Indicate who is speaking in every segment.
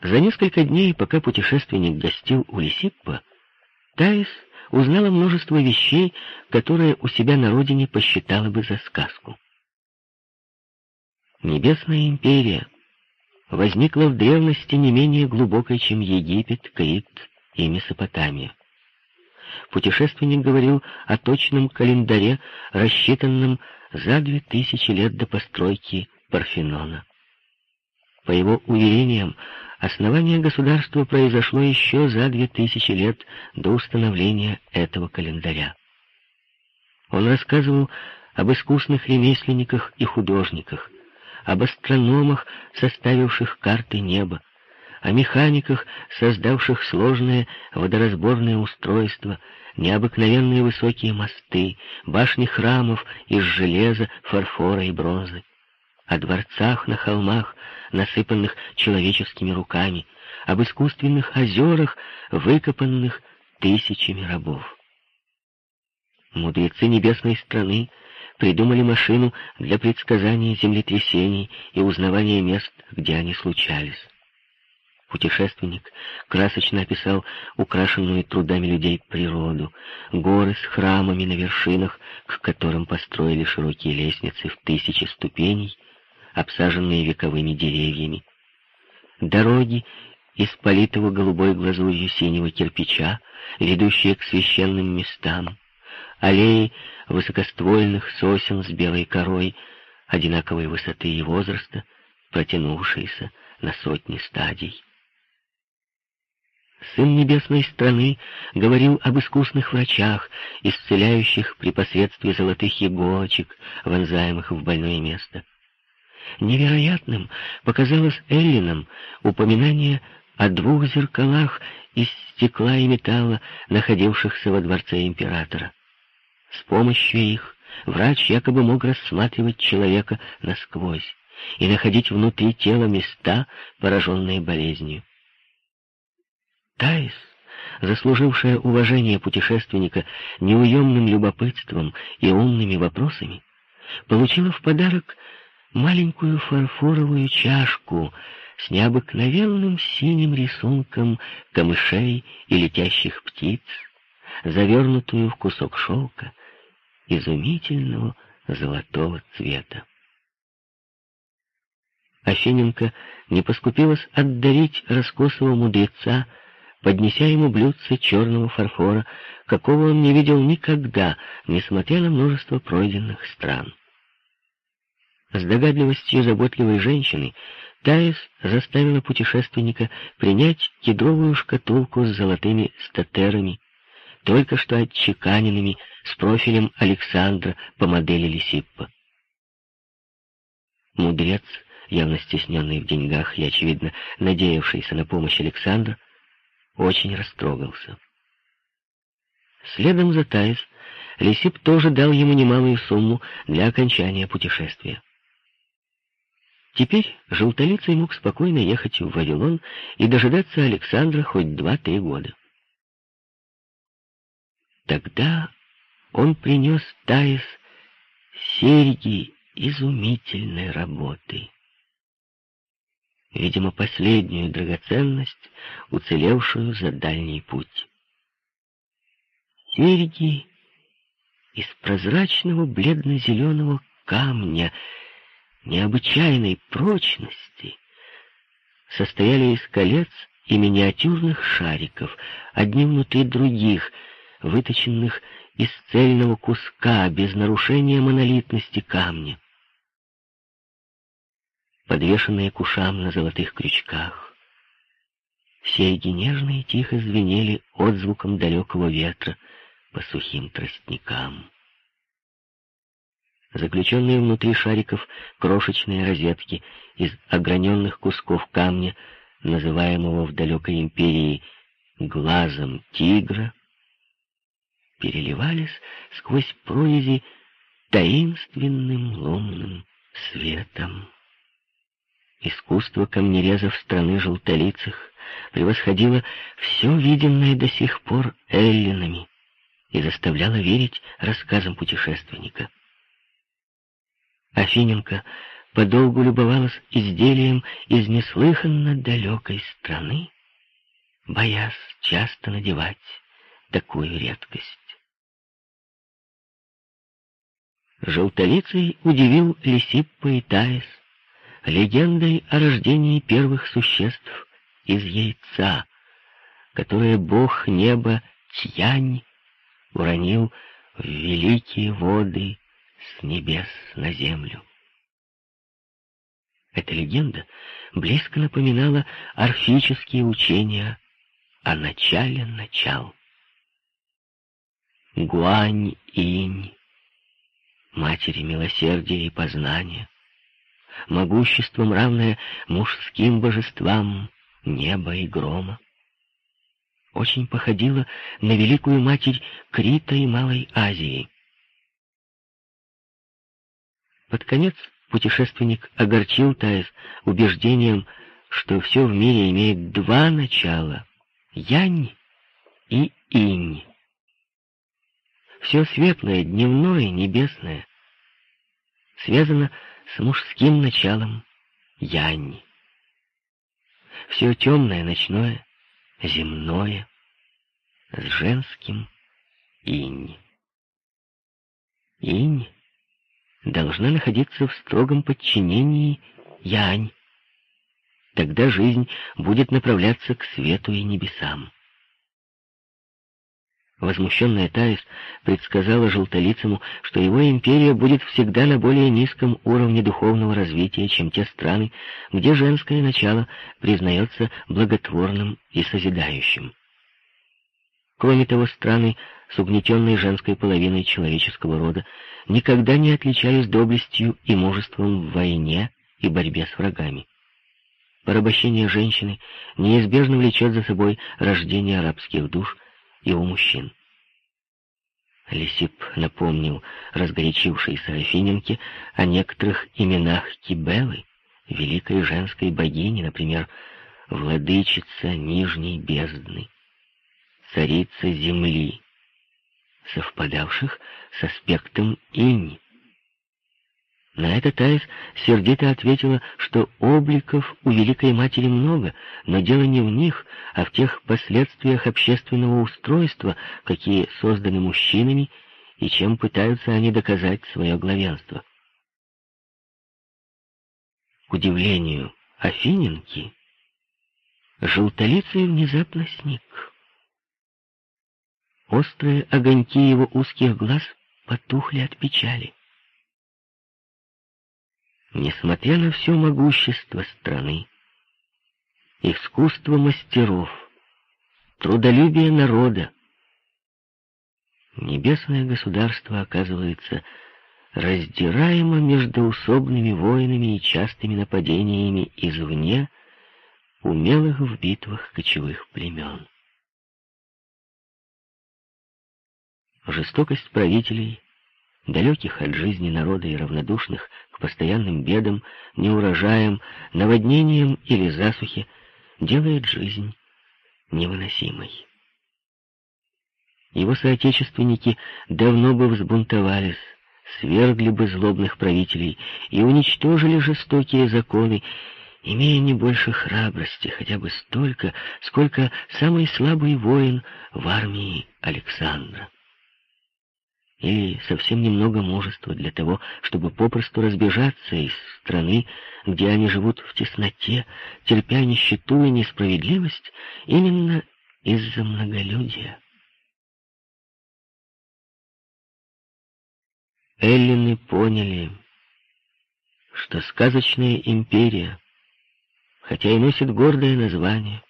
Speaker 1: За несколько дней, пока путешественник гостил у Лисиппа, Таис узнала множество вещей, которые у себя на родине посчитала бы за сказку. Небесная империя возникла в древности не менее глубокой, чем Египет, Крит и Месопотамия. Путешественник говорил о точном календаре, рассчитанном за две тысячи лет до постройки Парфенона. По его уверениям, основание государства произошло еще за две тысячи лет до установления этого календаря. Он рассказывал об искусных ремесленниках и художниках, об астрономах, составивших карты неба, о механиках, создавших сложные водоразборные устройства, необыкновенные высокие мосты, башни храмов из железа, фарфора и бронзы, о дворцах на холмах, насыпанных человеческими руками, об искусственных озерах, выкопанных тысячами рабов. Мудрецы небесной страны придумали машину для предсказания землетрясений и узнавания мест, где они случались. Путешественник красочно описал украшенную трудами людей природу, горы с храмами на вершинах, к которым построили широкие лестницы в тысячи ступеней, обсаженные вековыми деревьями, дороги из политого голубой глазурью синего кирпича, ведущие к священным местам, аллеи высокоствольных сосен с белой корой, одинаковой высоты и возраста, протянувшиеся на сотни стадий. Сын небесной страны говорил об искусных врачах, исцеляющих при посредстве золотых иголочек, вонзаемых в больное место. Невероятным показалось Эллинам упоминание о двух зеркалах из стекла и металла, находившихся во дворце императора. С помощью их врач якобы мог рассматривать человека насквозь и находить внутри тела места, пораженные болезнью. Таис, заслужившая уважение путешественника неуемным любопытством и умными вопросами, получила в подарок маленькую фарфоровую чашку с необыкновенным синим рисунком камышей и летящих птиц, завернутую в кусок шелка изумительного золотого цвета. Афиненко не поскупилась отдарить раскосого мудреца, поднеся ему блюдце черного фарфора, какого он не видел никогда, несмотря на множество пройденных стран. С догадливостью заботливой женщины Таис заставила путешественника принять кедровую шкатулку с золотыми статерами, только что отчеканенными с профилем Александра по модели Лисиппа. Мудрец, явно стесненный в деньгах и, очевидно, надеявшийся на помощь Александра, очень растрогался. Следом за Таис, Лисип тоже дал ему немалую сумму для окончания путешествия. Теперь желтолицый мог спокойно ехать в Вавилон и дожидаться Александра хоть два-три года. Тогда он принес Таис серьги изумительной работы. Видимо, последнюю драгоценность, уцелевшую за дальний путь. Серьги из прозрачного бледно-зеленого камня необычайной прочности состояли из колец и миниатюрных шариков, одни внутри других, выточенных из цельного куска, без нарушения монолитности камня. Подвешенные к ушам на золотых крючках, серьги нежно и тихо звенели отзвуком далекого ветра по сухим тростникам. Заключенные внутри шариков крошечные розетки из ограненных кусков камня, называемого в далекой империи глазом тигра, переливались сквозь прорези таинственным лунным светом. Искусство камнерезов страны желтолицых превосходило все виденное до сих пор эллинами и заставляло верить рассказам путешественника. Афиненко подолгу любовалась изделием из неслыханно далекой страны, боясь часто надевать такую редкость. Желтолицей удивил Лисиппа и Таис легендой о рождении первых существ из яйца, которое бог неба Тьянь уронил в великие воды с небес на землю. Эта легенда близко напоминала орфические учения о начале начал. Гуань-инь, матери милосердия и познания, могуществом равное мужским божествам неба и грома, очень походила на великую матерь Крита и Малой Азии. Под конец путешественник огорчил Таис убеждением, что все в мире имеет два начала — янь и инь. Все светлое, дневное, небесное связано с мужским началом янь. Все темное, ночное, земное, с женским инь. Инь должна находиться в строгом подчинении янь. Тогда жизнь будет направляться к свету и небесам. Возмущенная Таис предсказала желтолицему, что его империя будет всегда на более низком уровне духовного развития, чем те страны, где женское начало признается благотворным и созидающим. Кроме того, страны с угнетенной женской половиной человеческого рода никогда не отличались доблестью и мужеством в войне и борьбе с врагами. Порабощение женщины неизбежно влечет за собой рождение арабских душ – и у мужчин. Лисип напомнил разгорячившейся Афиненке о некоторых именах Кибелы, великой женской богини, например, владычица Нижней бездны, царица земли, совпадавших с аспектом инь. На это Таис сердито ответила, что обликов у Великой Матери много, но дело не в них, а в тех последствиях общественного устройства, какие созданы мужчинами, и чем пытаются они доказать свое главенство. К удивлению Афиненки, желтолицый внезапно сник. Острые огоньки его узких глаз потухли от печали. Несмотря на все могущество страны, искусство мастеров, трудолюбие народа, небесное государство оказывается раздираемо междоусобными войнами и частыми нападениями извне умелых в битвах кочевых племен. Жестокость правителей далеких от жизни народа и равнодушных к постоянным бедам, неурожаям, наводнениям или засухе, делает жизнь невыносимой. Его соотечественники давно бы взбунтовались, свергли бы злобных правителей и уничтожили жестокие законы, имея не больше храбрости, хотя бы столько, сколько самый слабый воин в армии Александра или совсем немного мужества для того, чтобы попросту разбежаться из страны, где они живут в тесноте, терпя нищету и несправедливость, именно из-за многолюдия. Эллины поняли, что сказочная империя, хотя и носит гордое название,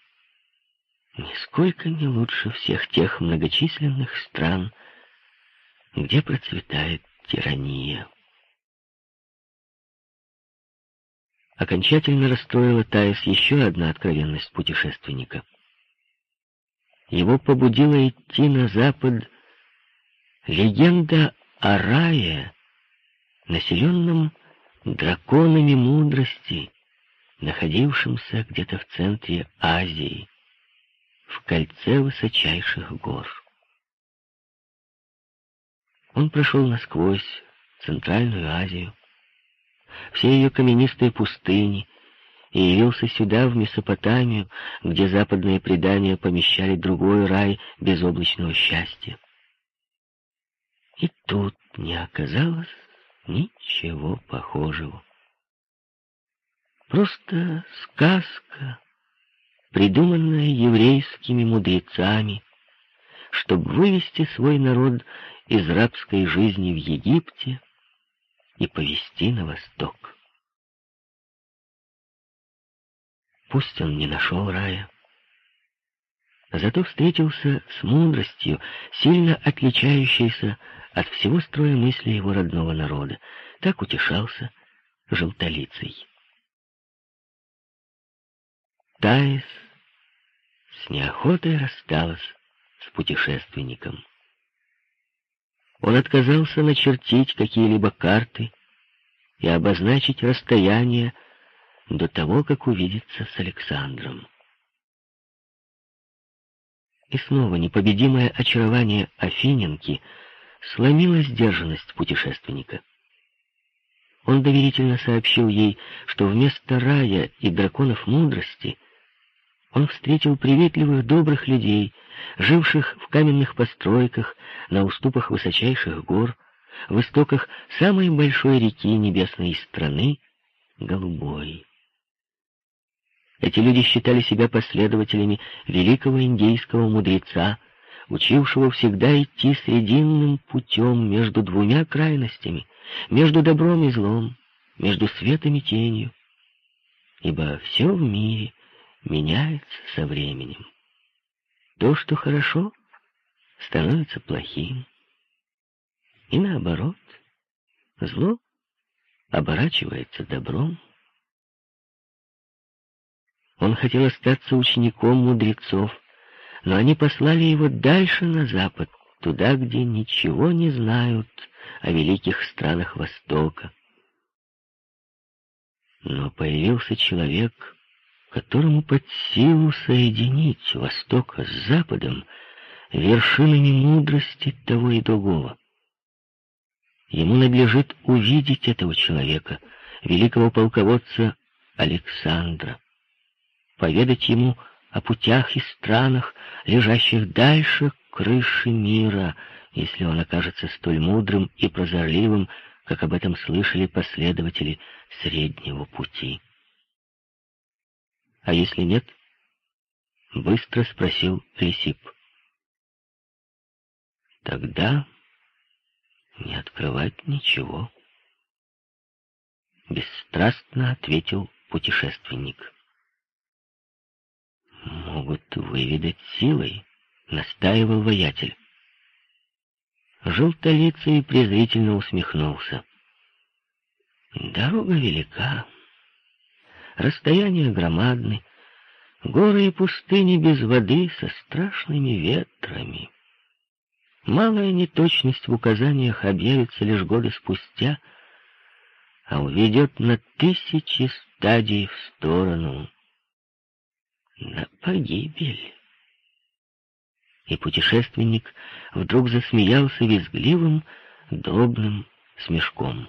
Speaker 1: нисколько не лучше всех тех многочисленных стран, где процветает тирания. Окончательно расстроила Таис еще одна откровенность путешественника. Его побудила идти на запад легенда о рае, населенном драконами мудрости, находившимся где-то в центре Азии, в кольце высочайших гор. Он прошел насквозь Центральную Азию, все ее каменистые пустыни, и явился сюда, в Месопотамию, где западные предания помещали другой рай безоблачного счастья. И тут не оказалось ничего похожего. Просто сказка, придуманная еврейскими мудрецами, чтобы вывести свой народ из рабской жизни в Египте и повести на восток. Пусть он не нашел рая, зато встретился с мудростью, сильно отличающейся от всего строя мысли его родного народа. Так утешался желтолицей. Таис с неохотой рассталась с путешественником. Он отказался начертить какие-либо карты и обозначить расстояние до того, как увидеться с Александром. И снова непобедимое очарование Афиненки сломило сдержанность путешественника. Он доверительно сообщил ей, что вместо рая и драконов мудрости он встретил приветливых добрых людей, живших в каменных постройках на уступах высочайших гор, в истоках самой большой реки небесной страны — Голубой. Эти люди считали себя последователями великого индейского мудреца, учившего всегда идти срединным путем между двумя крайностями, между добром и злом, между светом и тенью. Ибо все в мире меняется со временем. То, что хорошо, становится плохим. И наоборот, зло оборачивается добром. Он хотел остаться учеником мудрецов, но они послали его дальше на запад, туда, где ничего не знают о великих странах Востока. Но появился человек, которому под силу соединить Восток с Западом вершинами мудрости того и другого. Ему надлежит увидеть этого человека, великого полководца Александра, поведать ему о путях и странах, лежащих дальше крыши мира, если он окажется столь мудрым и прозорливым, как об этом слышали последователи среднего пути. А если нет? Быстро спросил Лисип. Тогда не открывать ничего. Бесстрастно ответил путешественник. Могут выведать силой, настаивал воятель. Желтолицый презрительно усмехнулся. Дорога велика, Расстояния громадны, горы и пустыни без воды со страшными ветрами. Малая неточность в указаниях объявится лишь годы спустя, а уведет на тысячи стадий в сторону, на погибель. И путешественник вдруг засмеялся визгливым, дробным смешком.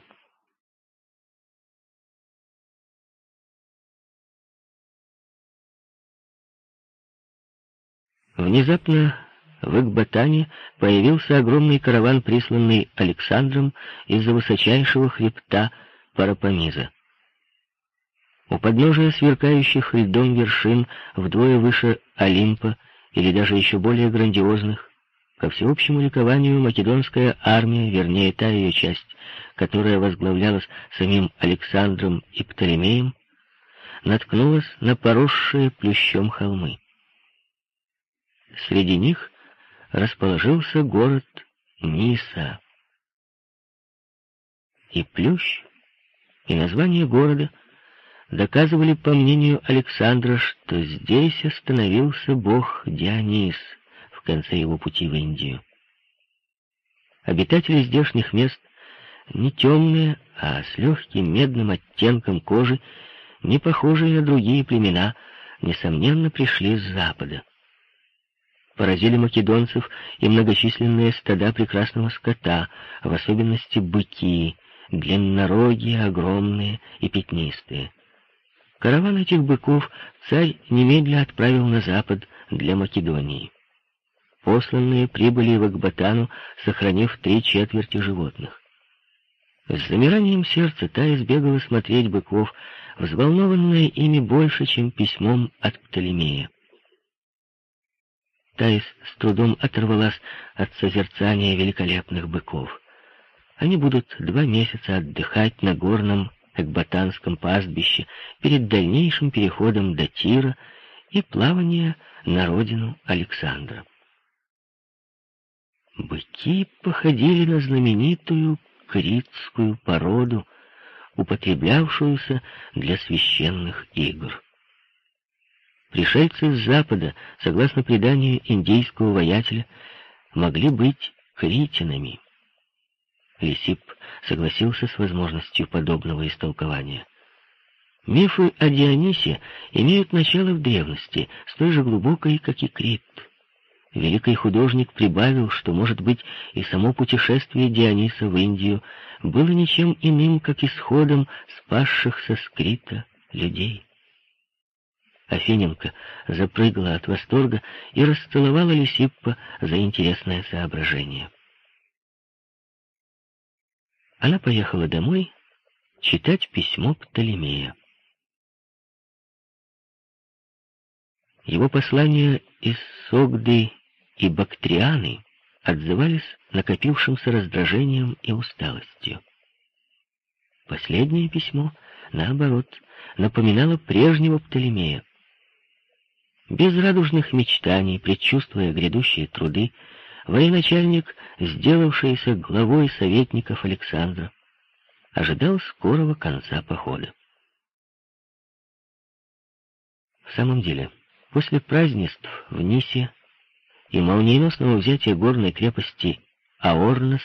Speaker 1: Внезапно в Экбатане появился огромный караван, присланный Александром из-за высочайшего хребта Парапамиза. У подножия сверкающих льдом вершин вдвое выше Олимпа или даже еще более грандиозных, ко всеобщему ликованию македонская армия, вернее та ее часть, которая возглавлялась самим Александром и Птолемеем, наткнулась на поросшие плющом холмы. Среди них расположился город Ниса. И Плющ, и название города доказывали, по мнению Александра, что здесь остановился бог Дионис в конце его пути в Индию. Обитатели здешних мест не темные, а с легким медным оттенком кожи, не похожие на другие племена, несомненно, пришли с запада поразили македонцев и многочисленные стада прекрасного скота, в особенности быки, длиннорогие, огромные и пятнистые. Караван этих быков царь немедля отправил на запад для Македонии. Посланные прибыли в Экбатану, сохранив три четверти животных. С замиранием сердца та избегала смотреть быков, взволнованная ими больше, чем письмом от Птолемея. Таис с трудом оторвалась от созерцания великолепных быков. Они будут два месяца отдыхать на горном Экбатанском пастбище перед дальнейшим переходом до Тира и плавания на родину Александра. Быки походили на знаменитую критскую породу, употреблявшуюся для священных игр. Пришельцы с запада, согласно преданию индейского воятеля, могли быть критинами. Лисип согласился с возможностью подобного истолкования. Мифы о Дионисе имеют начало в древности, с той же глубокой, как и Крит. Великий художник прибавил, что, может быть, и само путешествие Диониса в Индию было ничем иным, как исходом спасшихся с Крита людей. Афиненко запрыгала от восторга и расцеловала Лисиппа за интересное соображение. Она поехала домой читать письмо Птолемея. Его послания из Согды и Бактрианы отзывались накопившимся раздражением и усталостью. Последнее письмо, наоборот, напоминало прежнего Птолемея. Без радужных мечтаний, предчувствуя грядущие труды, военачальник, сделавшийся главой советников Александра, ожидал скорого конца похода. В самом деле, после празднеств в Нисе и молниеносного взятия горной крепости Аорнос,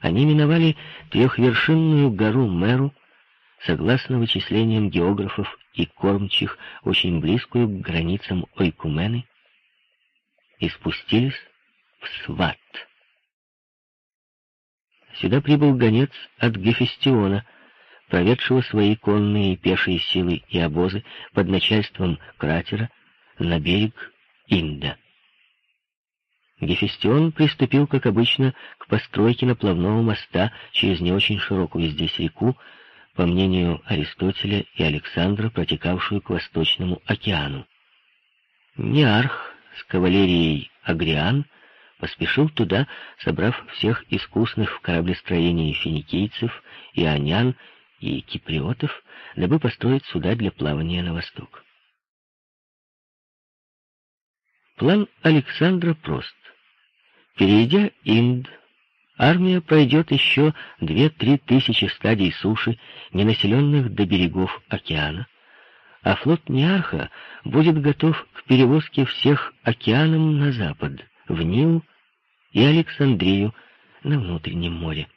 Speaker 1: они миновали трехвершинную гору Меру, согласно вычислениям географов и кормчих, очень близкую к границам Ойкумены, и спустились в Сват. Сюда прибыл гонец от Гефестиона, проведшего свои конные и пешие силы и обозы под начальством кратера на берег Инда. Гефестион приступил, как обычно, к постройке наплавного моста через не очень широкую здесь реку, по мнению Аристотеля и Александра, протекавшую к Восточному океану. Неарх с кавалерией Агриан поспешил туда, собрав всех искусных в кораблестроении финикийцев, ионян и киприотов, дабы построить суда для плавания на восток. План Александра прост. Перейдя Инд, Армия пройдет еще две-три тысячи стадий суши, ненаселенных до берегов океана, а флот Неарха будет готов к перевозке всех океаном на запад, в Нил и Александрию на внутреннем море.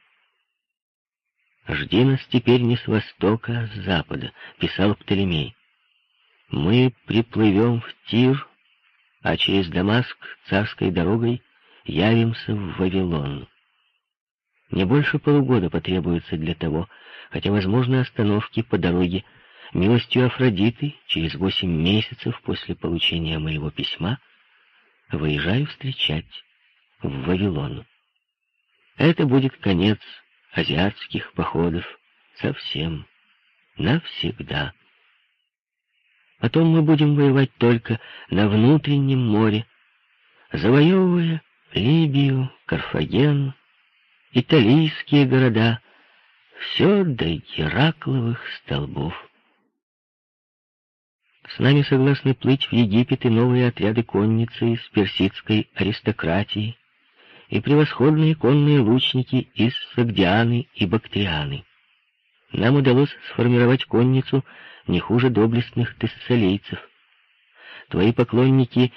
Speaker 1: «Жди нас теперь не с востока, а с запада», — писал Птолемей. «Мы приплывем в Тир, а через Дамаск царской дорогой явимся в Вавилон». Не больше полугода потребуется для того, хотя возможны остановки по дороге. Милостью Афродиты, через восемь месяцев после получения моего письма, выезжаю встречать в Вавилон. Это будет конец азиатских походов совсем, навсегда. Потом мы будем воевать только на внутреннем море, завоевывая Либию, Карфаген, италийские города, все до Геракловых столбов. С нами согласны плыть в Египет и новые отряды конницы из персидской аристократии и превосходные конные лучники из Сагдианы и Бактрианы. Нам удалось сформировать конницу не хуже доблестных тессалейцев. Твои поклонники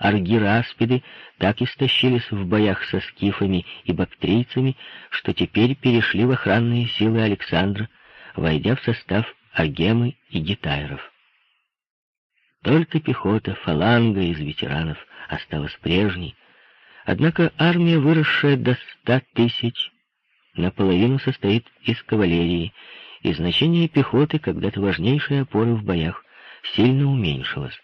Speaker 1: аргираспиды так истощились в боях со скифами и бактрийцами, что теперь перешли в охранные силы Александра, войдя в состав агемы и гитайров. Только пехота, фаланга из ветеранов осталась прежней, однако армия, выросшая до ста тысяч, наполовину состоит из кавалерии, и значение пехоты, когда-то важнейшей опоры в боях, сильно уменьшилось.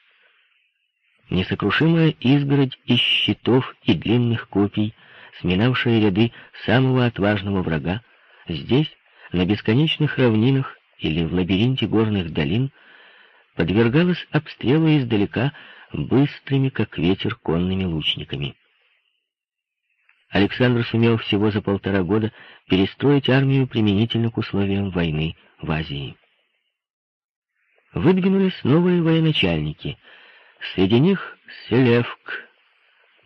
Speaker 1: Несокрушимая изгородь из щитов и длинных копий, сминавшая ряды самого отважного врага, здесь, на бесконечных равнинах или в лабиринте горных долин, подвергалась обстрелу издалека быстрыми, как ветер, конными лучниками. Александр сумел всего за полтора года перестроить армию применительно к условиям войны в Азии. Выдвинулись новые военачальники — Среди них Селевк,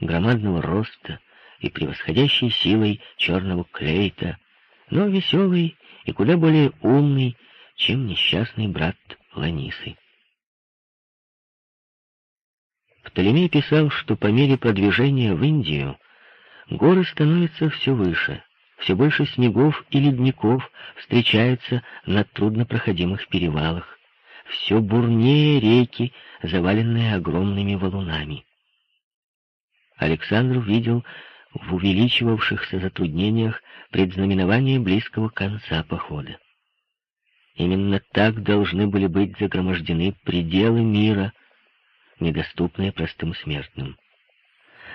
Speaker 1: громадного роста и превосходящей силой черного клейта, но веселый и куда более умный, чем несчастный брат Ланисы. Птолемей писал, что по мере продвижения в Индию горы становятся все выше, все больше снегов и ледников встречается на труднопроходимых перевалах, все бурнее реки, заваленные огромными валунами. Александр видел в увеличивавшихся затруднениях предзнаменование близкого конца похода. Именно так должны были быть загромождены пределы мира, недоступные простым смертным.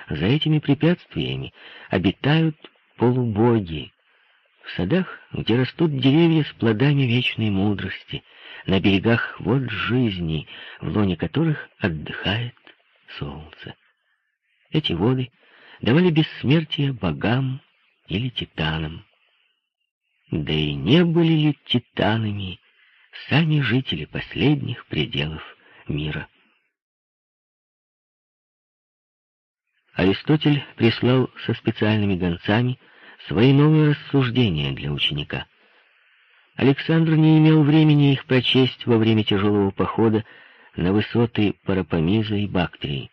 Speaker 1: За этими препятствиями обитают полубоги, в садах, где растут деревья с плодами вечной мудрости, на берегах вод жизни, в лоне которых отдыхает солнце. Эти воды давали бессмертие богам или титанам. Да и не были ли титанами сами жители последних пределов мира? Аристотель прислал со специальными гонцами свои новые рассуждения для ученика. Александр не имел времени их прочесть во время тяжелого похода на высоты Парапомиза и Бактрии.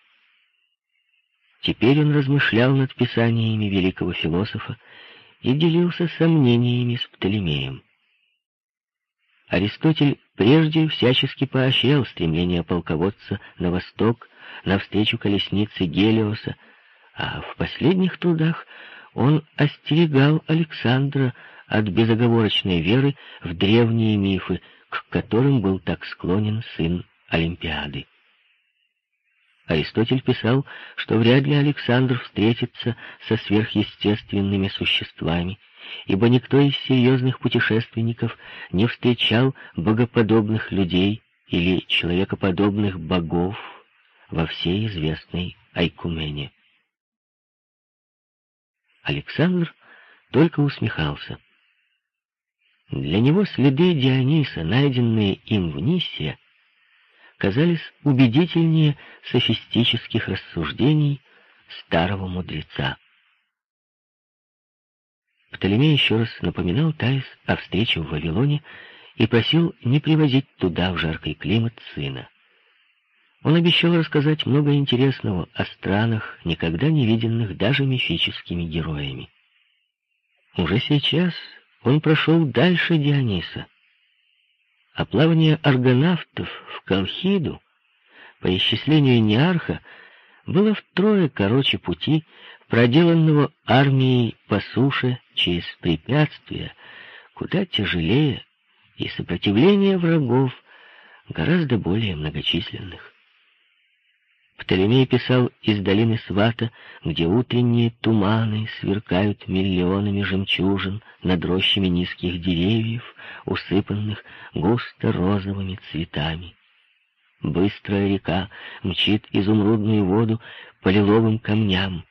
Speaker 1: Теперь он размышлял над писаниями великого философа и делился сомнениями с Птолемеем. Аристотель прежде всячески поощрял стремление полководца на восток, навстречу колеснице Гелиоса, а в последних трудах он остерегал Александра от безоговорочной веры в древние мифы, к которым был так склонен сын Олимпиады. Аристотель писал, что вряд ли Александр встретится со сверхъестественными существами, ибо никто из серьезных путешественников не встречал богоподобных людей или человекоподобных богов во всей известной Айкумене. Александр только усмехался. Для него следы Диониса, найденные им в Ниссе, казались убедительнее софистических рассуждений старого мудреца. Птолемей еще раз напоминал Таис о встрече в Вавилоне и просил не привозить туда, в жаркий климат, сына. Он обещал рассказать много интересного о странах, никогда не виденных даже мифическими героями. Уже сейчас он прошел дальше Диониса. А плавание аргонавтов в Колхиду, по исчислению Неарха, было втрое короче пути, проделанного армией по суше через препятствия, куда тяжелее и сопротивление врагов гораздо более многочисленных. Птолемей писал из долины Свата, где утренние туманы сверкают миллионами жемчужин над рощами низких деревьев, усыпанных густо розовыми цветами. Быстрая река мчит изумрудную воду по лиловым камням.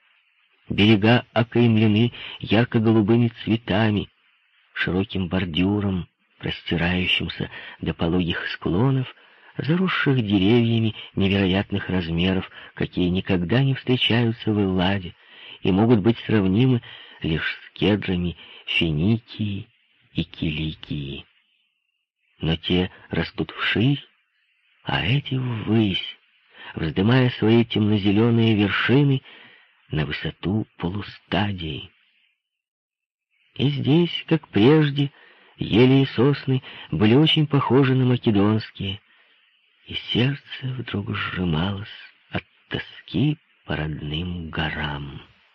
Speaker 1: Берега окаймлены ярко-голубыми цветами, широким бордюром, простирающимся до пологих склонов, заросших деревьями невероятных размеров, какие никогда не встречаются в Элладе и могут быть сравнимы лишь с кедрами Финикии и Киликии. Но те растут вширь, а эти ввысь, вздымая свои темно-зеленые вершины на высоту полустадии. И здесь, как прежде, ели и сосны были очень похожи на македонские, и сердце вдруг сжималось от тоски по родным горам.